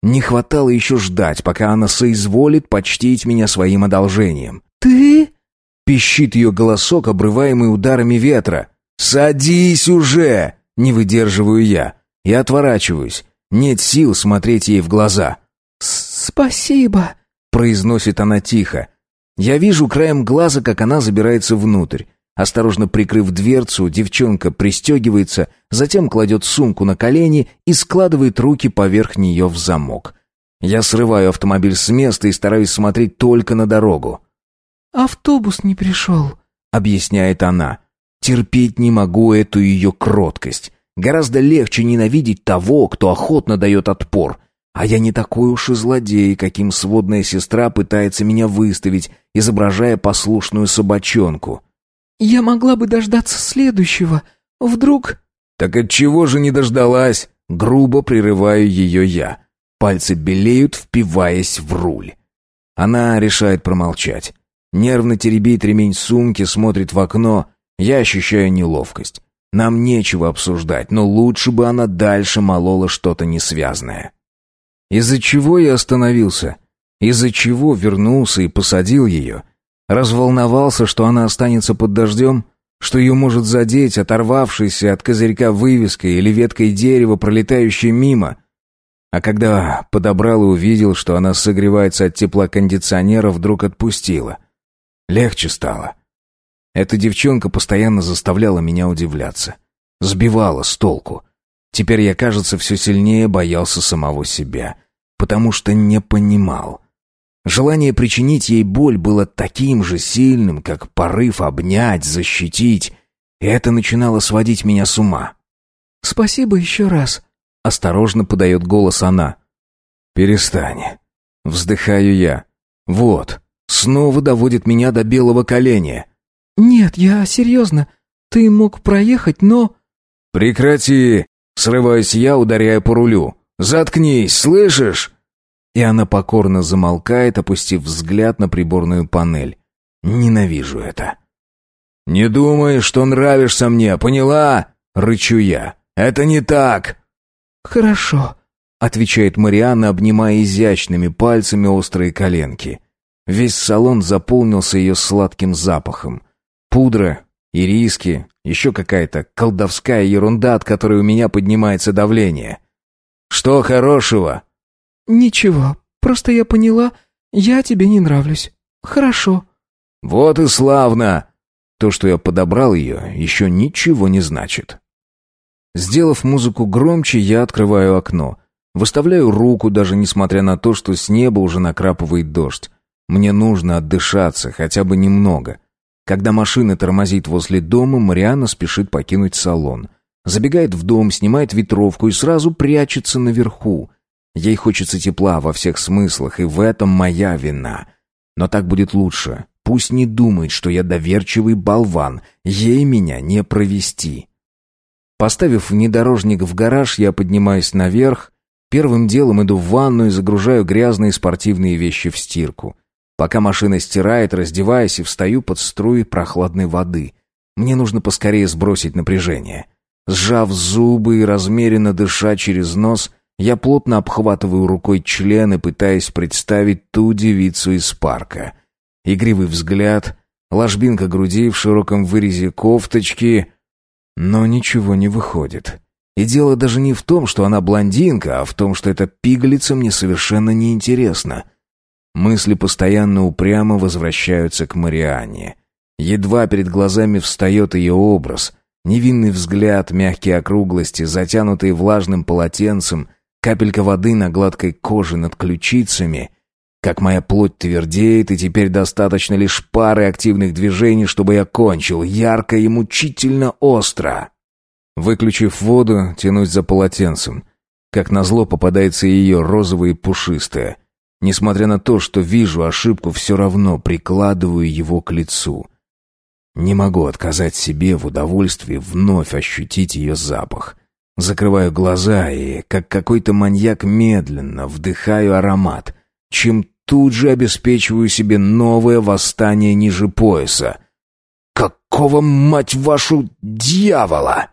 Не хватало еще ждать, пока она соизволит почтить меня своим одолжением. «Ты?» — пищит ее голосок, обрываемый ударами ветра. «Садись уже!» — не выдерживаю я. Я отворачиваюсь. Нет сил смотреть ей в глаза. «Спасибо!» произносит она тихо. Я вижу краем глаза, как она забирается внутрь. Осторожно прикрыв дверцу, девчонка пристегивается, затем кладет сумку на колени и складывает руки поверх нее в замок. Я срываю автомобиль с места и стараюсь смотреть только на дорогу. «Автобус не пришел», — объясняет она. Терпеть не могу эту ее кроткость. Гораздо легче ненавидеть того, кто охотно дает отпор. А я не такой уж и злодей, каким сводная сестра пытается меня выставить, изображая послушную собачонку. «Я могла бы дождаться следующего. Вдруг...» «Так от чего же не дождалась?» Грубо прерываю ее я. Пальцы белеют, впиваясь в руль. Она решает промолчать. Нервно теребит ремень сумки, смотрит в окно. Я ощущаю неловкость. Нам нечего обсуждать, но лучше бы она дальше молола что-то несвязное. Из-за чего я остановился? Из-за чего вернулся и посадил ее? Разволновался, что она останется под дождем? Что ее может задеть оторвавшейся от козырька вывеской или веткой дерева, пролетающей мимо? А когда подобрал и увидел, что она согревается от тепла кондиционера, вдруг отпустила. Легче стало. Эта девчонка постоянно заставляла меня удивляться. Сбивала с толку. Теперь я, кажется, все сильнее боялся самого себя потому что не понимал. Желание причинить ей боль было таким же сильным, как порыв обнять, защитить, и это начинало сводить меня с ума. «Спасибо еще раз», — осторожно подает голос она. «Перестань». Вздыхаю я. «Вот, снова доводит меня до белого коленя». «Нет, я серьезно. Ты мог проехать, но...» «Прекрати!» — срываюсь я, ударяя по рулю. «Заткнись, слышишь?» И она покорно замолкает, опустив взгляд на приборную панель. Ненавижу это. «Не думай, что нравишься мне, поняла?» — рычу я. «Это не так!» «Хорошо». отвечает Марианна, обнимая изящными пальцами острые коленки. Весь салон заполнился ее сладким запахом. Пудра, ириски, еще какая-то колдовская ерунда, от которой у меня поднимается давление. «Что хорошего?» «Ничего, просто я поняла, я тебе не нравлюсь. Хорошо». «Вот и славно!» То, что я подобрал ее, еще ничего не значит. Сделав музыку громче, я открываю окно. Выставляю руку, даже несмотря на то, что с неба уже накрапывает дождь. Мне нужно отдышаться, хотя бы немного. Когда машина тормозит возле дома, Марианна спешит покинуть салон. Забегает в дом, снимает ветровку и сразу прячется наверху. Ей хочется тепла во всех смыслах, и в этом моя вина. Но так будет лучше. Пусть не думает, что я доверчивый болван. Ей меня не провести. Поставив внедорожник в гараж, я поднимаюсь наверх. Первым делом иду в ванну и загружаю грязные спортивные вещи в стирку. Пока машина стирает, раздеваюсь и встаю под струи прохладной воды. Мне нужно поскорее сбросить напряжение. Сжав зубы и размеренно дыша через нос, я плотно обхватываю рукой член и пытаюсь представить ту девицу из парка. Игривый взгляд, ложбинка груди в широком вырезе кофточки, но ничего не выходит. И дело даже не в том, что она блондинка, а в том, что эта пигалица мне совершенно неинтересна. Мысли постоянно упрямо возвращаются к Марианне. Едва перед глазами встает ее образ. Невинный взгляд, мягкие округлости, затянутые влажным полотенцем, капелька воды на гладкой коже над ключицами. Как моя плоть твердеет, и теперь достаточно лишь пары активных движений, чтобы я кончил, ярко и мучительно остро. Выключив воду, тянусь за полотенцем. Как назло попадается ее розовое и пушистое. Несмотря на то, что вижу ошибку, все равно прикладываю его к лицу. Не могу отказать себе в удовольствии вновь ощутить ее запах. Закрываю глаза и, как какой-то маньяк, медленно вдыхаю аромат, чем тут же обеспечиваю себе новое восстание ниже пояса. «Какого, мать вашу, дьявола!»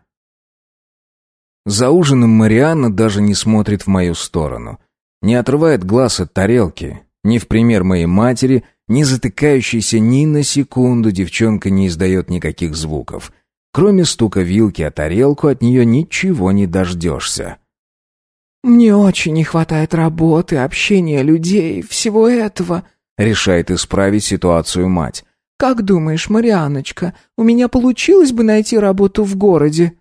За ужином Марианна даже не смотрит в мою сторону — не отрывает глаз от тарелки. Ни в пример моей матери, ни затыкающейся ни на секунду девчонка не издает никаких звуков. Кроме стука вилки о тарелку от нее ничего не дождешься. «Мне очень не хватает работы, общения людей, всего этого», — решает исправить ситуацию мать. «Как думаешь, Марианочка, у меня получилось бы найти работу в городе?»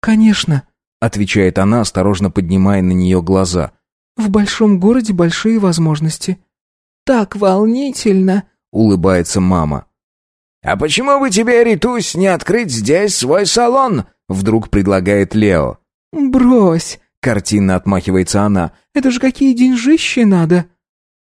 «Конечно», — отвечает она, осторожно поднимая на нее глаза. В большом городе большие возможности. Так волнительно, улыбается мама. А почему бы тебе, Ритусь, не открыть здесь свой салон? Вдруг предлагает Лео. Брось, картинно отмахивается она. Это же какие деньжищи надо.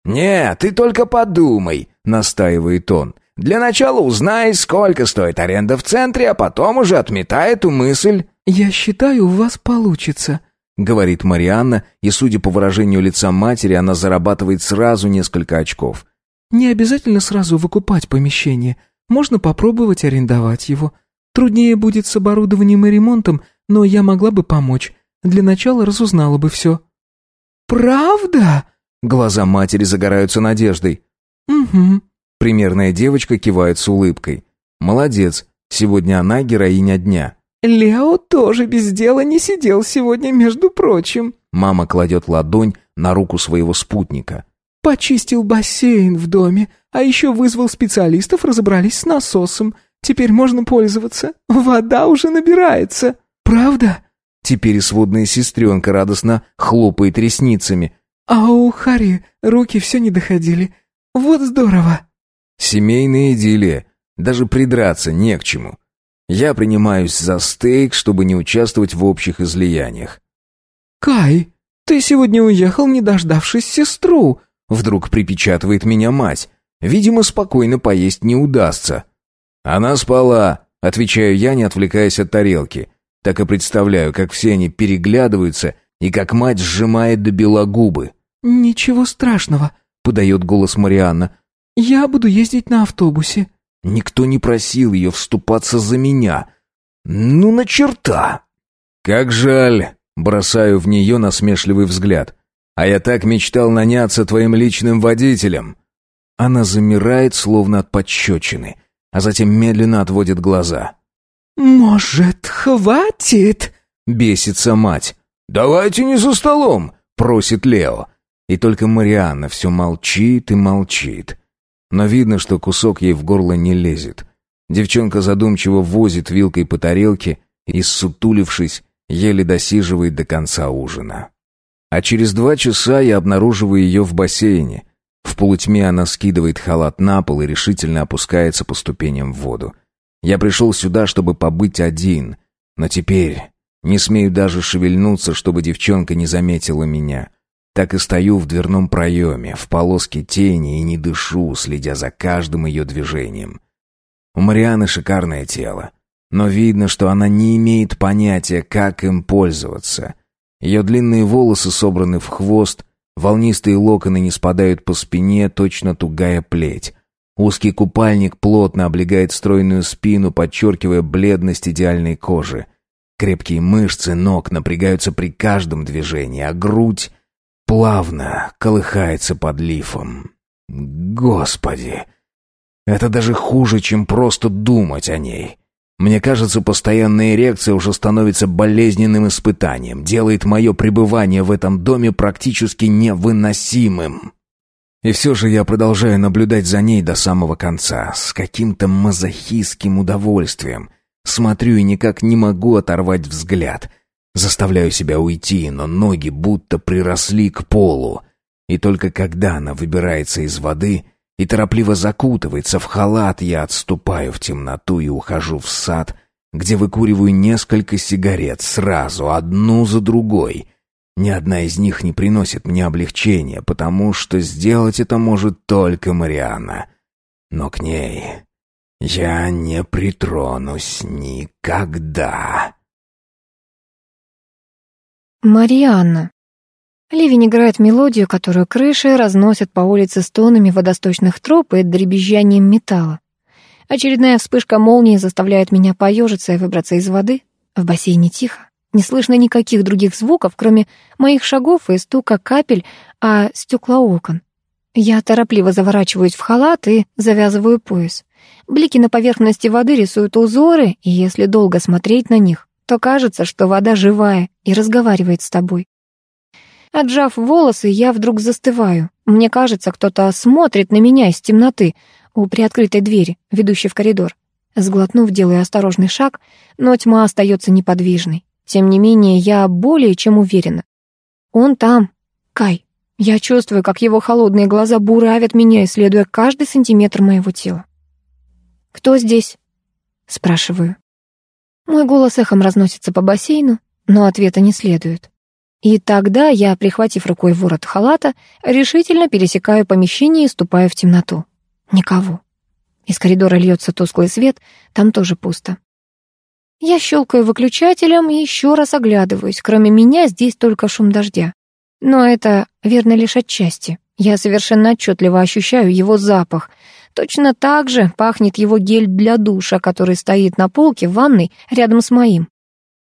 «Нет, ты только подумай», — настаивает он. «Для начала узнай, сколько стоит аренда в центре, а потом уже отметай эту мысль». «Я считаю, у вас получится», — говорит Марианна, и, судя по выражению лица матери, она зарабатывает сразу несколько очков. «Не обязательно сразу выкупать помещение. Можно попробовать арендовать его. Труднее будет с оборудованием и ремонтом, но я могла бы помочь. Для начала разузнала бы все». «Правда?» Глаза матери загораются надеждой. «Угу». Примерная девочка кивает с улыбкой. «Молодец. Сегодня она героиня дня». «Лео тоже без дела не сидел сегодня, между прочим». Мама кладет ладонь на руку своего спутника. «Почистил бассейн в доме, а еще вызвал специалистов, разобрались с насосом. Теперь можно пользоваться. Вода уже набирается. Правда?» Теперь и сводная сестренка радостно хлопает ресницами. «А у Хари руки все не доходили. Вот здорово!» Семейная идиллия. Даже придраться не к чему. Я принимаюсь за стейк, чтобы не участвовать в общих излияниях. «Кай, ты сегодня уехал, не дождавшись сестру!» Вдруг припечатывает меня мать. Видимо, спокойно поесть не удастся. «Она спала», — отвечаю я, не отвлекаясь от тарелки. Так и представляю, как все они переглядываются и как мать сжимает до бела губы. «Ничего страшного», — подает голос Марианна. «Я буду ездить на автобусе». Никто не просил ее вступаться за меня. Ну, на черта! Как жаль, Бросаю в нее насмешливый взгляд. «А я так мечтал наняться твоим личным водителем!» Она замирает, словно от подщечины, а затем медленно отводит глаза. «Может, хватит?» — бесится мать. «Давайте не за столом!» — просит Лео. И только Марианна все молчит и молчит. Но видно, что кусок ей в горло не лезет. Девчонка задумчиво возит вилкой по тарелке и, сутулившись, еле досиживает до конца ужина. А через два часа я обнаруживаю ее в бассейне. В полутьме она скидывает халат на пол и решительно опускается по ступеням в воду. Я пришел сюда, чтобы побыть один, но теперь не смею даже шевельнуться, чтобы девчонка не заметила меня. Так и стою в дверном проеме, в полоске тени и не дышу, следя за каждым ее движением. У Марианы шикарное тело, но видно, что она не имеет понятия, как им пользоваться. Ее длинные волосы собраны в хвост, волнистые локоны не спадают по спине, точно тугая плеть. Узкий купальник плотно облегает стройную спину, подчеркивая бледность идеальной кожи. Крепкие мышцы ног напрягаются при каждом движении, а грудь плавно колыхается под лифом. Господи! Это даже хуже, чем просто думать о ней. Мне кажется, постоянная эрекция уже становится болезненным испытанием, делает мое пребывание в этом доме практически невыносимым. И все же я продолжаю наблюдать за ней до самого конца, с каким-то мазохистским удовольствием. Смотрю и никак не могу оторвать взгляд — Заставляю себя уйти, но ноги будто приросли к полу. И только когда она выбирается из воды и торопливо закутывается в халат, я отступаю в темноту и ухожу в сад, где выкуриваю несколько сигарет сразу, одну за другой. Ни одна из них не приносит мне облегчения, потому что сделать это может только Марианна. Но к ней я не притронусь никогда. Марианна. Ливень играет мелодию, которую крыши разносят по улице с тонами водосточных троп и дребезжанием металла. Очередная вспышка молнии заставляет меня поежиться и выбраться из воды. В бассейне тихо. Не слышно никаких других звуков, кроме моих шагов и стука капель о стекла окон. Я торопливо заворачиваюсь в халат и завязываю пояс. Блики на поверхности воды рисуют узоры, и если долго смотреть на них, то кажется, что вода живая и разговаривает с тобой. Отжав волосы, я вдруг застываю. Мне кажется, кто-то смотрит на меня из темноты у приоткрытой двери, ведущей в коридор. Сглотнув, делаю осторожный шаг, но тьма остается неподвижной. Тем не менее, я более чем уверена. Он там, Кай. Я чувствую, как его холодные глаза буравят меня, исследуя каждый сантиметр моего тела. «Кто здесь?» — спрашиваю. Мой голос эхом разносится по бассейну, но ответа не следует. И тогда я, прихватив рукой ворот халата, решительно пересекаю помещение и ступаю в темноту. Никого. Из коридора льется тусклый свет, там тоже пусто. Я щелкаю выключателем и еще раз оглядываюсь. Кроме меня здесь только шум дождя. Но это верно лишь отчасти. Я совершенно отчетливо ощущаю его запах, Точно так же пахнет его гель для душа, который стоит на полке в ванной рядом с моим.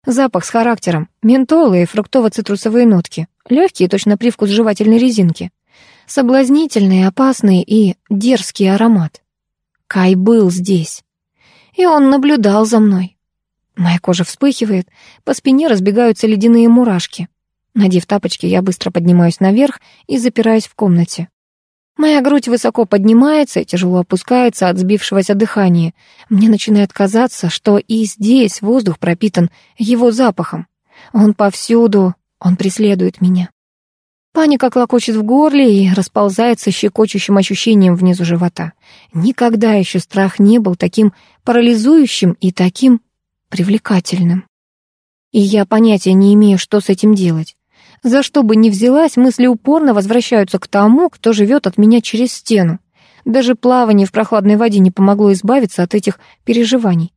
Запах с характером, ментолы и фруктово-цитрусовые нотки, легкий, точно привкус жевательной резинки. Соблазнительный, опасный и дерзкий аромат. Кай был здесь. И он наблюдал за мной. Моя кожа вспыхивает, по спине разбегаются ледяные мурашки. Надев тапочки, я быстро поднимаюсь наверх и запираюсь в комнате. Моя грудь высоко поднимается и тяжело опускается от сбившегося дыхания. Мне начинает казаться, что и здесь воздух пропитан его запахом. Он повсюду, он преследует меня. Паника клокочет в горле и расползается щекочущим ощущением внизу живота. Никогда еще страх не был таким парализующим и таким привлекательным. И я понятия не имею, что с этим делать. За что бы ни взялась, мысли упорно возвращаются к тому, кто живет от меня через стену. Даже плавание в прохладной воде не помогло избавиться от этих переживаний.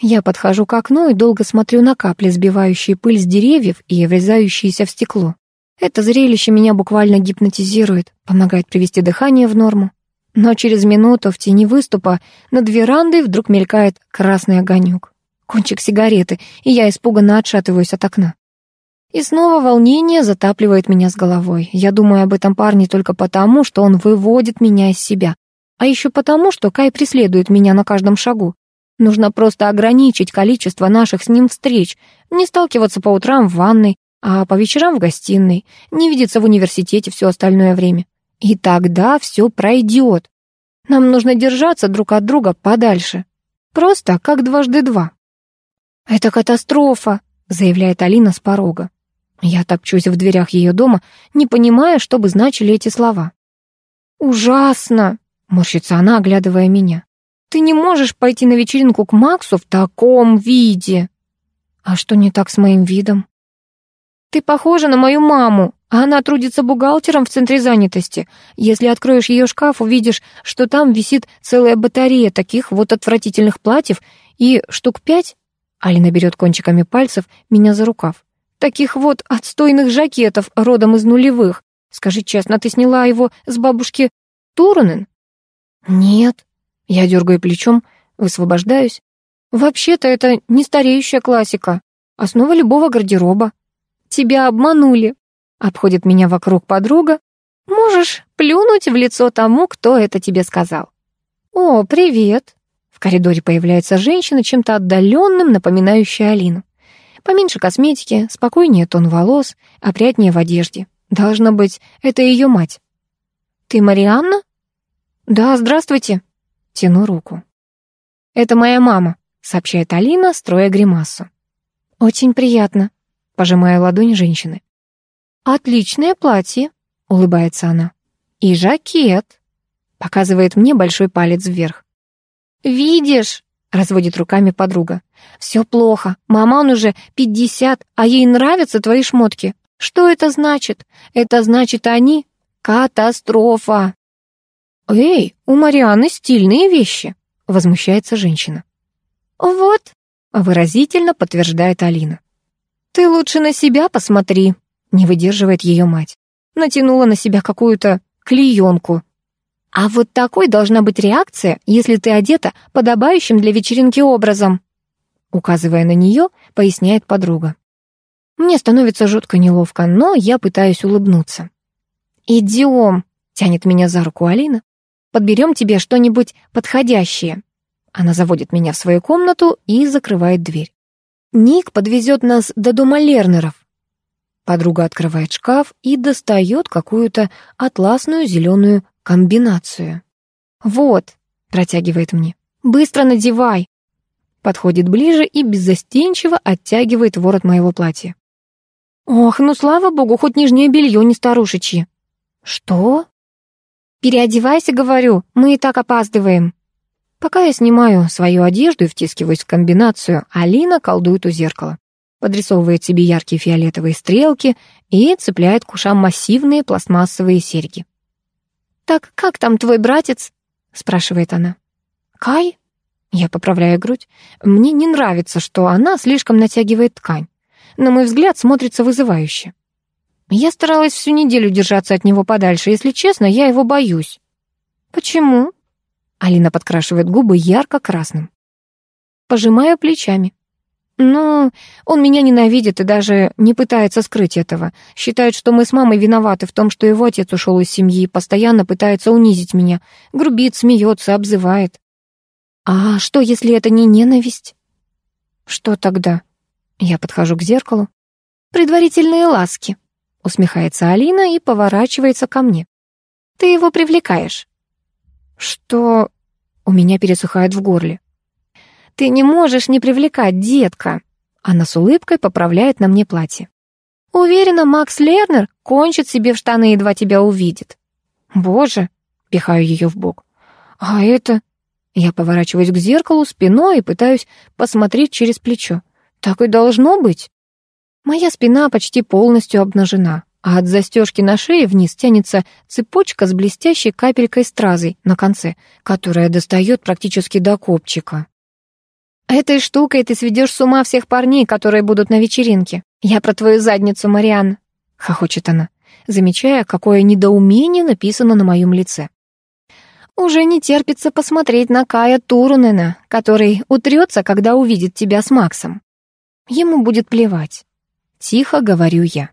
Я подхожу к окну и долго смотрю на капли, сбивающие пыль с деревьев и врезающиеся в стекло. Это зрелище меня буквально гипнотизирует, помогает привести дыхание в норму. Но через минуту в тени выступа над верандой вдруг мелькает красный огонек. Кончик сигареты, и я испуганно отшатываюсь от окна. И снова волнение затапливает меня с головой. Я думаю об этом парне только потому, что он выводит меня из себя. А еще потому, что Кай преследует меня на каждом шагу. Нужно просто ограничить количество наших с ним встреч, не сталкиваться по утрам в ванной, а по вечерам в гостиной, не видеться в университете все остальное время. И тогда все пройдет. Нам нужно держаться друг от друга подальше. Просто как дважды два. «Это катастрофа», — заявляет Алина с порога. Я топчусь в дверях ее дома, не понимая, что бы значили эти слова. «Ужасно!» — морщится она, оглядывая меня. «Ты не можешь пойти на вечеринку к Максу в таком виде!» «А что не так с моим видом?» «Ты похожа на мою маму, а она трудится бухгалтером в центре занятости. Если откроешь ее шкаф, увидишь, что там висит целая батарея таких вот отвратительных платьев и штук пять...» Алина берет кончиками пальцев меня за рукав. «Таких вот отстойных жакетов родом из нулевых. Скажи честно, ты сняла его с бабушки Турунен?» «Нет». Я дергаю плечом, высвобождаюсь. «Вообще-то это не стареющая классика, основа любого гардероба». Тебя обманули. Обходит меня вокруг подруга. Можешь плюнуть в лицо тому, кто это тебе сказал. О, привет. В коридоре появляется женщина, чем-то отдаленным, напоминающая Алину. Поменьше косметики, спокойнее тон волос, опрятнее в одежде. Должно быть, это ее мать. «Ты Марианна?» «Да, здравствуйте». Тяну руку. «Это моя мама», — сообщает Алина, строя гримасу. «Очень приятно», пожимая ладонь женщины. «Отличное платье», — улыбается она. «И жакет», — показывает мне большой палец вверх. «Видишь», — разводит руками подруга. «Все плохо. Маман уже пятьдесят, а ей нравятся твои шмотки. Что это значит? Это значит, они — катастрофа». «Эй, у Марианы стильные вещи», — возмущается женщина. «Вот», — выразительно подтверждает Алина. «Ты лучше на себя посмотри», — не выдерживает ее мать. Натянула на себя какую-то клеенку. «А вот такой должна быть реакция, если ты одета подобающим для вечеринки образом», указывая на нее, поясняет подруга. Мне становится жутко неловко, но я пытаюсь улыбнуться. «Идем», — тянет меня за руку Алина. «Подберем тебе что-нибудь подходящее». Она заводит меня в свою комнату и закрывает дверь. Ник подвезет нас до дома Лернеров. Подруга открывает шкаф и достает какую-то атласную зеленую комбинацию. «Вот», — протягивает мне, — «быстро надевай». Подходит ближе и беззастенчиво оттягивает ворот моего платья. «Ох, ну слава богу, хоть нижнее белье не старушечье». «Что?» «Переодевайся, говорю, мы и так опаздываем». Пока я снимаю свою одежду и втискиваюсь в комбинацию, Алина колдует у зеркала. Подрисовывает себе яркие фиолетовые стрелки и цепляет к ушам массивные пластмассовые серьги. «Так как там твой братец?» — спрашивает она. «Кай?» Я поправляю грудь. Мне не нравится, что она слишком натягивает ткань. На мой взгляд, смотрится вызывающе. Я старалась всю неделю держаться от него подальше. Если честно, я его боюсь. «Почему?» Алина подкрашивает губы ярко-красным. Пожимаю плечами. Ну, он меня ненавидит и даже не пытается скрыть этого. Считает, что мы с мамой виноваты в том, что его отец ушел из семьи, постоянно пытается унизить меня. Грубит, смеется, обзывает. А что, если это не ненависть? Что тогда? Я подхожу к зеркалу. Предварительные ласки. Усмехается Алина и поворачивается ко мне. Ты его привлекаешь. Что у меня пересыхает в горле. Ты не можешь не привлекать, детка. Она с улыбкой поправляет на мне платье. Уверена, Макс Лернер кончит себе в штаны, едва тебя увидит. Боже, пихаю ее в бок. А это... Я поворачиваюсь к зеркалу спиной и пытаюсь посмотреть через плечо. Так и должно быть. Моя спина почти полностью обнажена а от застежки на шее вниз тянется цепочка с блестящей капелькой стразой на конце, которая достает практически до копчика. «Этой штукой ты сведешь с ума всех парней, которые будут на вечеринке. Я про твою задницу, Мариан», — хохочет она, замечая, какое недоумение написано на моем лице. «Уже не терпится посмотреть на Кая Турунена, который утрется, когда увидит тебя с Максом. Ему будет плевать. тихо говорю я.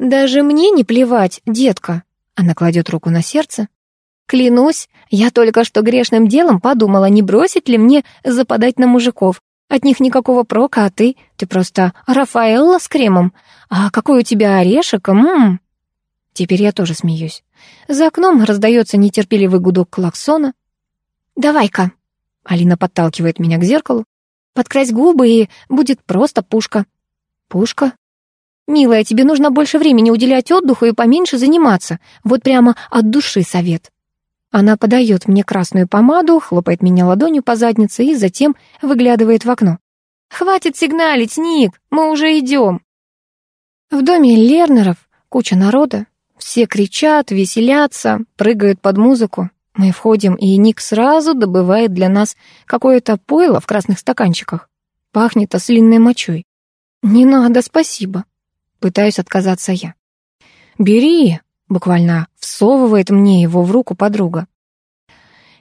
«Даже мне не плевать, детка», — она кладет руку на сердце. «Клянусь, я только что грешным делом подумала, не бросить ли мне западать на мужиков. От них никакого прока, а ты, ты просто Рафаэлла с кремом. А какой у тебя орешек, ммм!» Теперь я тоже смеюсь. За окном раздается нетерпеливый гудок клаксона. «Давай-ка!» Алина подталкивает меня к зеркалу. «Подкрась губы, и будет просто пушка». «Пушка?» «Милая, тебе нужно больше времени уделять отдыху и поменьше заниматься. Вот прямо от души совет». Она подает мне красную помаду, хлопает меня ладонью по заднице и затем выглядывает в окно. «Хватит сигналить, Ник, мы уже идем». В доме Лернеров куча народа, все кричат, веселятся, прыгают под музыку. Мы входим, и Ник сразу добывает для нас какое-то пойло в красных стаканчиках. Пахнет ослинной мочой. «Не надо, спасибо». Пытаюсь отказаться я. «Бери», — буквально всовывает мне его в руку подруга.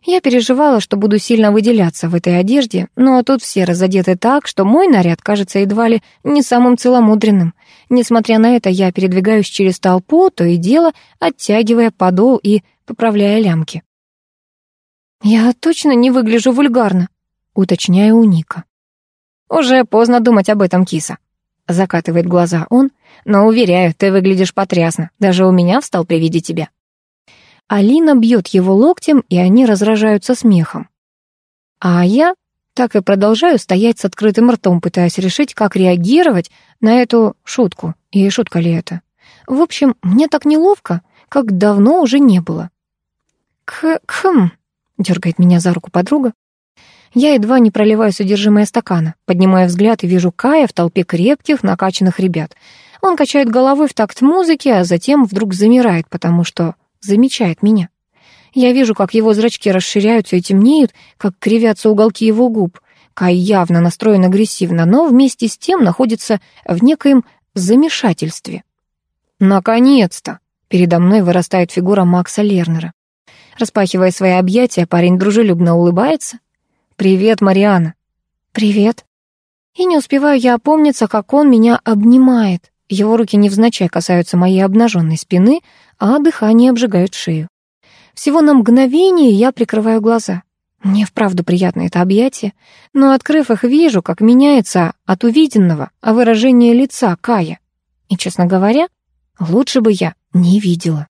Я переживала, что буду сильно выделяться в этой одежде, но тут все разодеты так, что мой наряд кажется едва ли не самым целомудренным. Несмотря на это, я передвигаюсь через толпу, то и дело, оттягивая подол и поправляя лямки. «Я точно не выгляжу вульгарно», — уточняю у Ника. «Уже поздно думать об этом, киса», — закатывает глаза он, «но, уверяю, ты выглядишь потрясно, даже у меня встал при виде тебя». Алина бьет его локтем, и они разражаются смехом. А я так и продолжаю стоять с открытым ртом, пытаясь решить, как реагировать на эту шутку. И шутка ли это? В общем, мне так неловко, как давно уже не было. «К-хм», — дергает меня за руку подруга. Я едва не проливаю содержимое стакана, поднимая взгляд и вижу Кая в толпе крепких, накачанных ребят. Он качает головой в такт музыки, а затем вдруг замирает, потому что замечает меня. Я вижу, как его зрачки расширяются и темнеют, как кривятся уголки его губ. Кай явно настроен агрессивно, но вместе с тем находится в некоем замешательстве. Наконец-то! Передо мной вырастает фигура Макса Лернера. Распахивая свои объятия, парень дружелюбно улыбается. «Привет, Мариана». «Привет». И не успеваю я опомниться, как он меня обнимает. Его руки невзначай касаются моей обнаженной спины, а дыхание обжигает шею. Всего на мгновение я прикрываю глаза. Мне вправду приятно это объятие, но, открыв их, вижу, как меняется от увиденного выражение лица Кая. И, честно говоря, лучше бы я не видела.